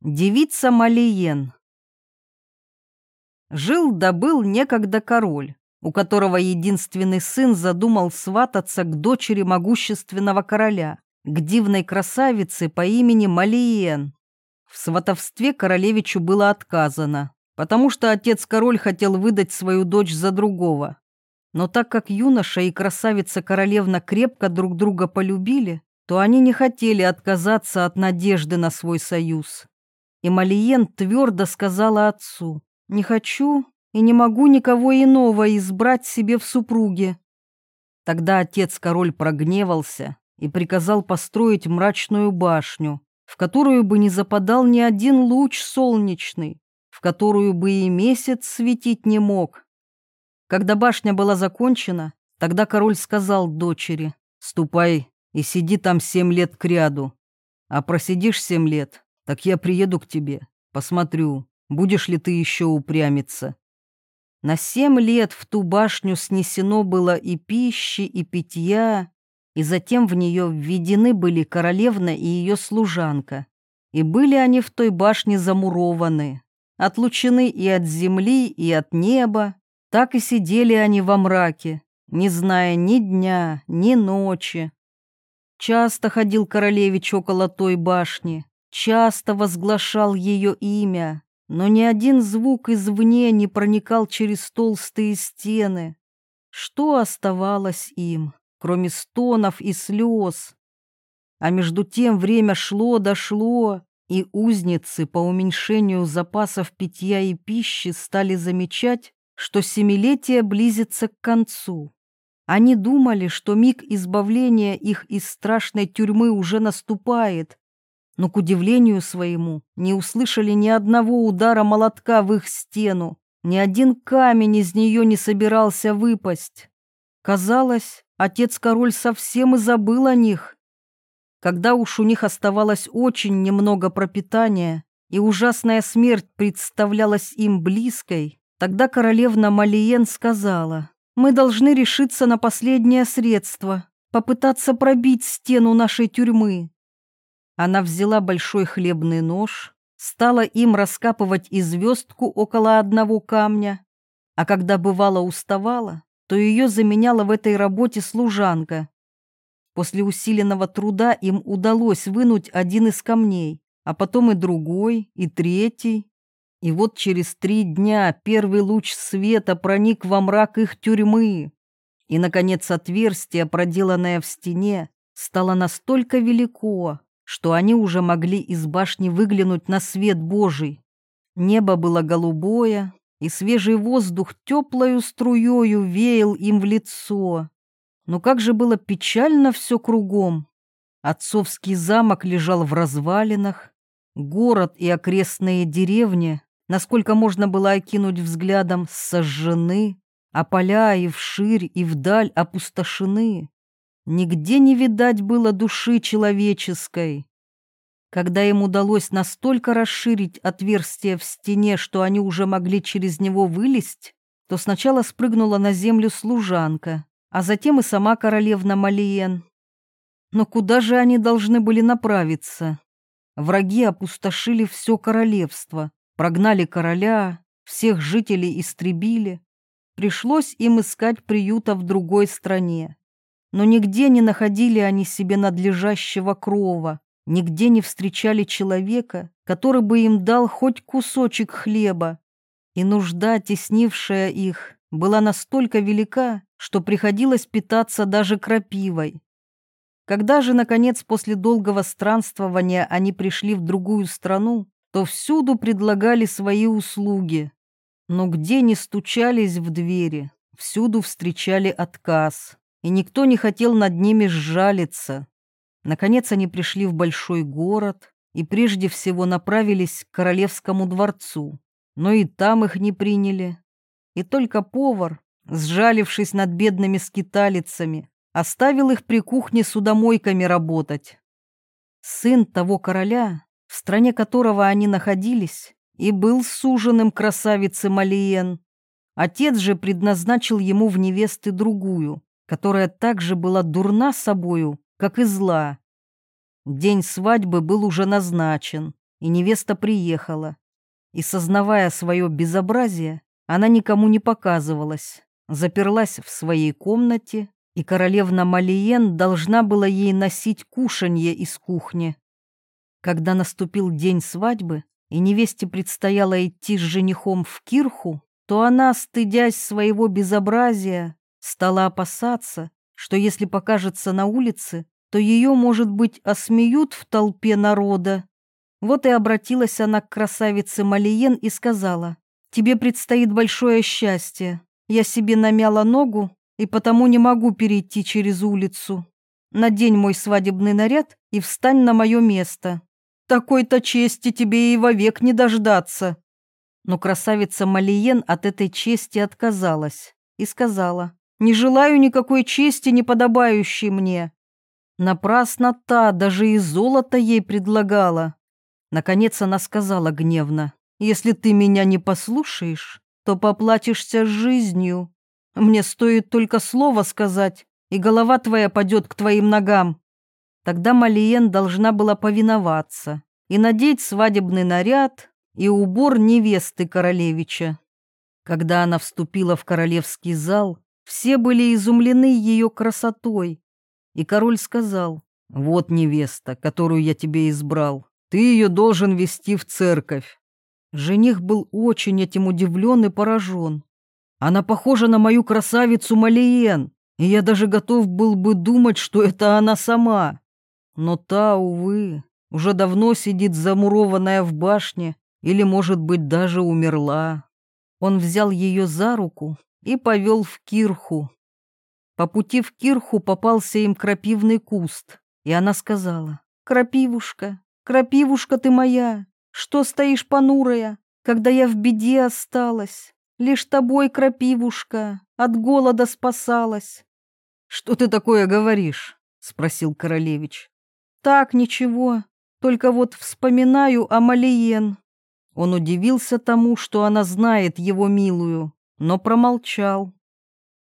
Девица Малиен Жил да был некогда король, у которого единственный сын задумал свататься к дочери могущественного короля, к дивной красавице по имени Малиен. В сватовстве королевичу было отказано, потому что отец-король хотел выдать свою дочь за другого. Но так как юноша и красавица-королевна крепко друг друга полюбили, то они не хотели отказаться от надежды на свой союз. И Малиен твердо сказала отцу, «Не хочу и не могу никого иного избрать себе в супруге». Тогда отец-король прогневался и приказал построить мрачную башню, в которую бы не западал ни один луч солнечный, в которую бы и месяц светить не мог. Когда башня была закончена, тогда король сказал дочери, «Ступай и сиди там семь лет кряду. А просидишь семь лет, так я приеду к тебе, посмотрю, будешь ли ты еще упрямиться». На семь лет в ту башню снесено было и пищи, и питья, и затем в нее введены были королевна и ее служанка. И были они в той башне замурованы, отлучены и от земли, и от неба. Так и сидели они во мраке, не зная ни дня, ни ночи. Часто ходил королевич около той башни, часто возглашал ее имя, но ни один звук извне не проникал через толстые стены. Что оставалось им, кроме стонов и слез? А между тем время шло-дошло, и узницы по уменьшению запасов питья и пищи стали замечать, что семилетие близится к концу. Они думали, что миг избавления их из страшной тюрьмы уже наступает, но, к удивлению своему, не услышали ни одного удара молотка в их стену, ни один камень из нее не собирался выпасть. Казалось, отец-король совсем и забыл о них. Когда уж у них оставалось очень немного пропитания, и ужасная смерть представлялась им близкой, тогда королевна Малиен сказала, «Мы должны решиться на последнее средство, попытаться пробить стену нашей тюрьмы. Она взяла большой хлебный нож, стала им раскапывать и звездку около одного камня, а когда бывало уставала, то ее заменяла в этой работе служанка. После усиленного труда им удалось вынуть один из камней, а потом и другой, и третий. И вот через три дня первый луч света проник во мрак их тюрьмы. И, наконец, отверстие, проделанное в стене, стало настолько велико, что они уже могли из башни выглянуть на свет Божий. Небо было голубое, и свежий воздух теплою струею веял им в лицо. Но как же было печально все кругом. Отцовский замок лежал в развалинах, город и окрестные деревни, насколько можно было окинуть взглядом, сожжены, а поля и вширь, и вдаль опустошены. Нигде не видать было души человеческой. Когда им удалось настолько расширить отверстие в стене, что они уже могли через него вылезть, то сначала спрыгнула на землю служанка, а затем и сама королевна Малиен. Но куда же они должны были направиться? Враги опустошили все королевство, прогнали короля, всех жителей истребили. Пришлось им искать приюта в другой стране но нигде не находили они себе надлежащего крова, нигде не встречали человека, который бы им дал хоть кусочек хлеба. И нужда, теснившая их, была настолько велика, что приходилось питаться даже крапивой. Когда же, наконец, после долгого странствования они пришли в другую страну, то всюду предлагали свои услуги. Но где не стучались в двери, всюду встречали отказ и никто не хотел над ними сжалиться. Наконец они пришли в большой город и прежде всего направились к королевскому дворцу, но и там их не приняли. И только повар, сжалившись над бедными скиталицами, оставил их при кухне судомойками работать. Сын того короля, в стране которого они находились, и был суженым красавицы Малиен. Отец же предназначил ему в невесты другую, которая также была дурна собою, как и зла. День свадьбы был уже назначен, и невеста приехала. И, сознавая свое безобразие, она никому не показывалась, заперлась в своей комнате, и королевна Малиен должна была ей носить кушанье из кухни. Когда наступил день свадьбы, и невесте предстояло идти с женихом в кирху, то она, стыдясь своего безобразия, стала опасаться, что если покажется на улице, то ее, может быть, осмеют в толпе народа. Вот и обратилась она к красавице Малиен и сказала, «Тебе предстоит большое счастье. Я себе намяла ногу и потому не могу перейти через улицу. Надень мой свадебный наряд и встань на мое место. Такой-то чести тебе и вовек не дождаться». Но красавица Малиен от этой чести отказалась и сказала, «Не желаю никакой чести, не подобающей мне». Напрасно та даже и золото ей предлагала. Наконец она сказала гневно, «Если ты меня не послушаешь, то поплатишься жизнью. Мне стоит только слово сказать, и голова твоя падет к твоим ногам». Тогда Малиен должна была повиноваться и надеть свадебный наряд и убор невесты королевича. Когда она вступила в королевский зал, все были изумлены ее красотой, и король сказал, «Вот невеста, которую я тебе избрал, ты ее должен вести в церковь». Жених был очень этим удивлен и поражен. Она похожа на мою красавицу Малиен, и я даже готов был бы думать, что это она сама. Но та, увы, уже давно сидит замурованная в башне или, может быть, даже умерла. Он взял ее за руку и повел в кирху. По пути в кирху попался им крапивный куст, и она сказала, «Крапивушка, крапивушка ты моя, что стоишь понурая, когда я в беде осталась? Лишь тобой, крапивушка, от голода спасалась». «Что ты такое говоришь?» — спросил королевич. «Так, ничего, только вот вспоминаю о Малиен». Он удивился тому, что она знает его милую, но промолчал.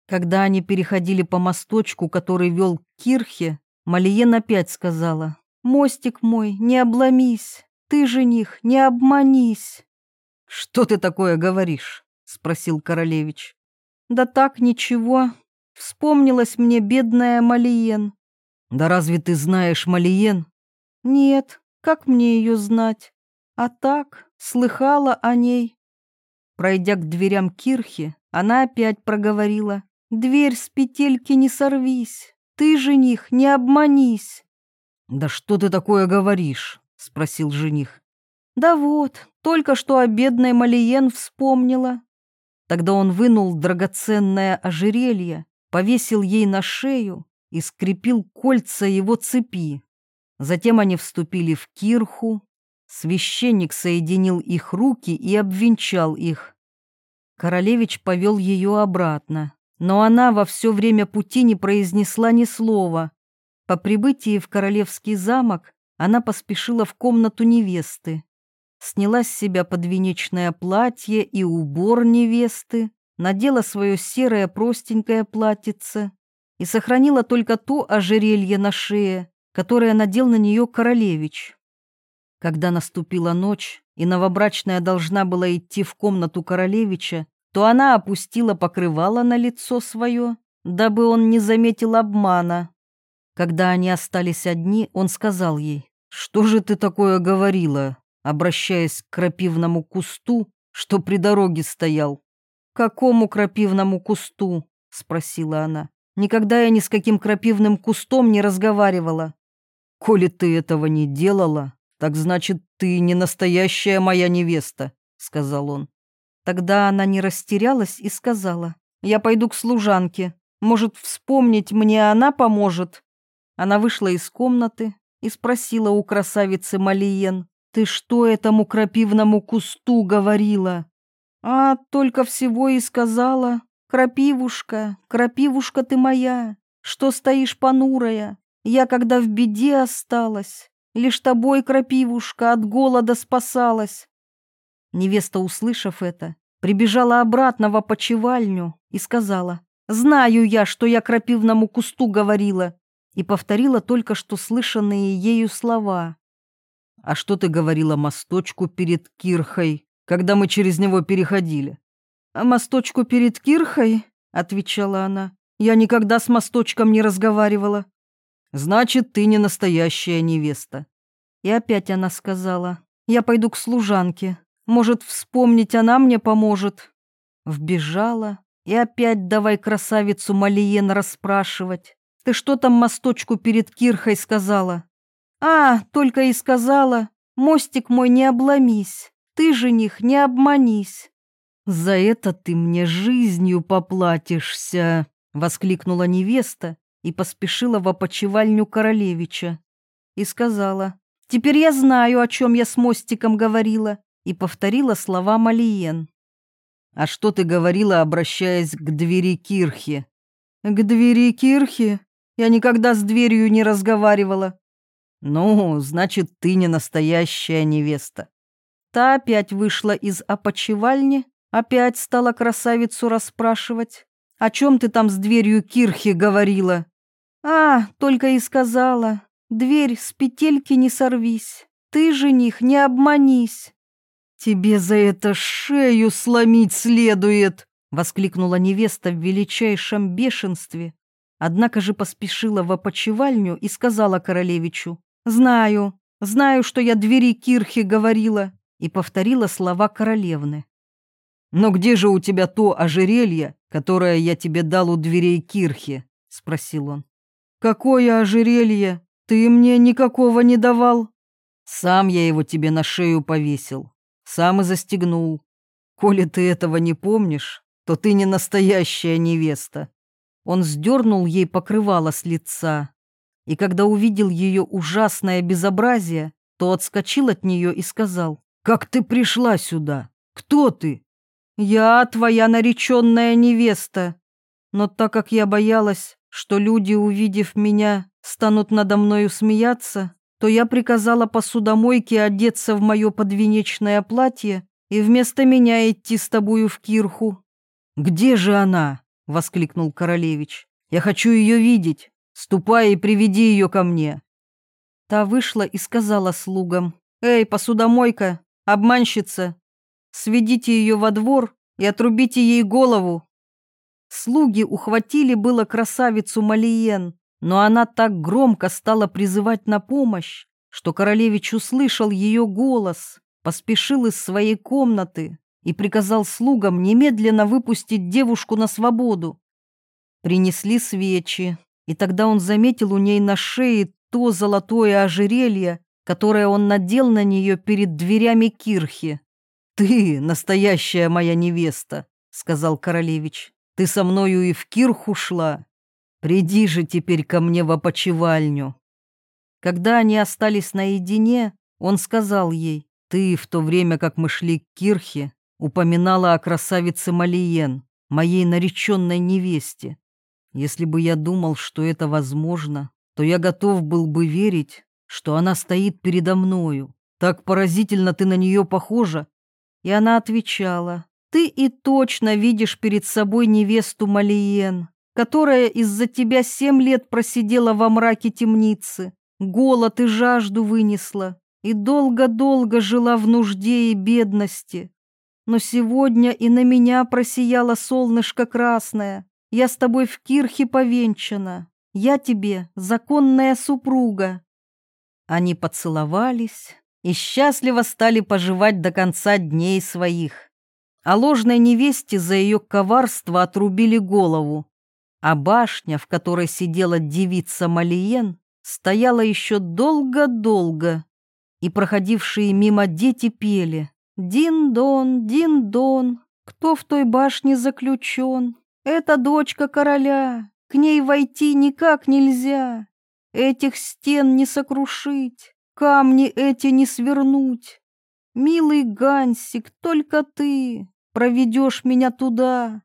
Когда они переходили по мосточку, который вел к Кирхе, Малиен опять сказала, «Мостик мой, не обломись, ты, жених, не обманись». «Что ты такое говоришь?» — спросил королевич. «Да так, ничего. Вспомнилась мне бедная Малиен». «Да разве ты знаешь Малиен?» «Нет, как мне ее знать? А так, слыхала о ней». Пройдя к дверям Кирхи, она опять проговорила. Дверь с петельки не сорвись, ты, жених, не обманись. Да что ты такое говоришь? Спросил жених. Да вот, только что о бедной Малиен вспомнила. Тогда он вынул драгоценное ожерелье, повесил ей на шею и скрепил кольца его цепи. Затем они вступили в кирху. Священник соединил их руки и обвенчал их. Королевич повел ее обратно но она во все время пути не произнесла ни слова. По прибытии в королевский замок она поспешила в комнату невесты. Сняла с себя подвенечное платье и убор невесты, надела свое серое простенькое платьице и сохранила только то ожерелье на шее, которое надел на нее королевич. Когда наступила ночь, и новобрачная должна была идти в комнату королевича, то она опустила покрывало на лицо свое, дабы он не заметил обмана. Когда они остались одни, он сказал ей, «Что же ты такое говорила?» обращаясь к крапивному кусту, что при дороге стоял. «Какому крапивному кусту?» — спросила она. «Никогда я ни с каким крапивным кустом не разговаривала». «Коли ты этого не делала, так значит, ты не настоящая моя невеста», — сказал он. Тогда она не растерялась и сказала, «Я пойду к служанке. Может, вспомнить мне она поможет?» Она вышла из комнаты и спросила у красавицы Малиен, «Ты что этому крапивному кусту говорила?» «А, только всего и сказала, крапивушка, крапивушка ты моя, что стоишь понурая? Я, когда в беде осталась, лишь тобой, крапивушка, от голода спасалась. Невеста, услышав это, прибежала обратно в опочивальню и сказала, «Знаю я, что я крапивному кусту говорила», и повторила только что слышанные ею слова. А что ты говорила мосточку перед Кирхой, когда мы через него переходили? А мосточку перед Кирхой, отвечала она, я никогда с мосточком не разговаривала. Значит, ты не настоящая невеста. И опять она сказала, я пойду к служанке. Может, вспомнить она мне поможет. Вбежала и опять давай красавицу Малиен расспрашивать. Ты что там мосточку перед Кирхой сказала? А, только и сказала, мостик мой не обломись, ты, жених, не обманись. За это ты мне жизнью поплатишься, воскликнула невеста и поспешила в опочивальню королевича. И сказала, теперь я знаю, о чем я с мостиком говорила, и повторила слова Малиен. «А что ты говорила, обращаясь к двери кирхи?» «К двери кирхи? Я никогда с дверью не разговаривала». «Ну, значит, ты не настоящая невеста». Та опять вышла из опочивальни, опять стала красавицу расспрашивать. «О чем ты там с дверью кирхи говорила?» «А, только и сказала. Дверь с петельки не сорвись. Ты, жених, не обманись». «Тебе за это шею сломить следует!» — воскликнула невеста в величайшем бешенстве. Однако же поспешила в опочивальню и сказала королевичу. «Знаю, знаю, что я двери кирхи говорила», и повторила слова королевны. «Но где же у тебя то ожерелье, которое я тебе дал у дверей кирхи?» — спросил он. «Какое ожерелье? Ты мне никакого не давал?» «Сам я его тебе на шею повесил. Сам и застегнул. Коли ты этого не помнишь, то ты не настоящая невеста. Он сдернул ей покрывало с лица, и когда увидел ее ужасное безобразие, то отскочил от нее и сказал, «Как ты пришла сюда? Кто ты?» «Я твоя нареченная невеста. Но так как я боялась, что люди, увидев меня, станут надо мною смеяться, то я приказала посудомойке одеться в мое подвенечное платье и вместо меня идти с тобою в кирху». «Где же она?» — воскликнул королевич. «Я хочу ее видеть. Ступай и приведи ее ко мне». Та вышла и сказала слугам. «Эй, посудомойка, обманщица, сведите ее во двор и отрубите ей голову». Слуги ухватили было красавицу Малиен, но она так громко стала призывать на помощь, что королевич услышал ее голос, поспешил из своей комнаты и приказал слугам немедленно выпустить девушку на свободу. Принесли свечи, и тогда он заметил у ней на шее то золотое ожерелье, которое он надел на нее перед дверями кирхи. «Ты настоящая моя невеста», — сказал королевич. «Ты со мною и в кирху шла, Приди же теперь ко мне в опочивальню». Когда они остались наедине, он сказал ей, «Ты в то время, как мы шли к Кирхе, упоминала о красавице Малиен, моей нареченной невесте. Если бы я думал, что это возможно, то я готов был бы верить, что она стоит передо мною. Так поразительно ты на нее похожа». И она отвечала, «Ты и точно видишь перед собой невесту Малиен, которая из-за тебя семь лет просидела во мраке темницы, голод и жажду вынесла и долго-долго жила в нужде и бедности. Но сегодня и на меня просияло солнышко красное. Я с тобой в кирхе повенчана. Я тебе законная супруга. Они поцеловались и счастливо стали поживать до конца дней своих. А ложной невесте за ее коварство отрубили голову, а башня, в которой сидела девица Малиен, стояла еще долго-долго, и проходившие мимо дети пели «Дин-дон, дин-дон, кто в той башне заключен? Это дочка короля, к ней войти никак нельзя, этих стен не сокрушить, камни эти не свернуть. Милый Гансик, только ты проведешь меня туда,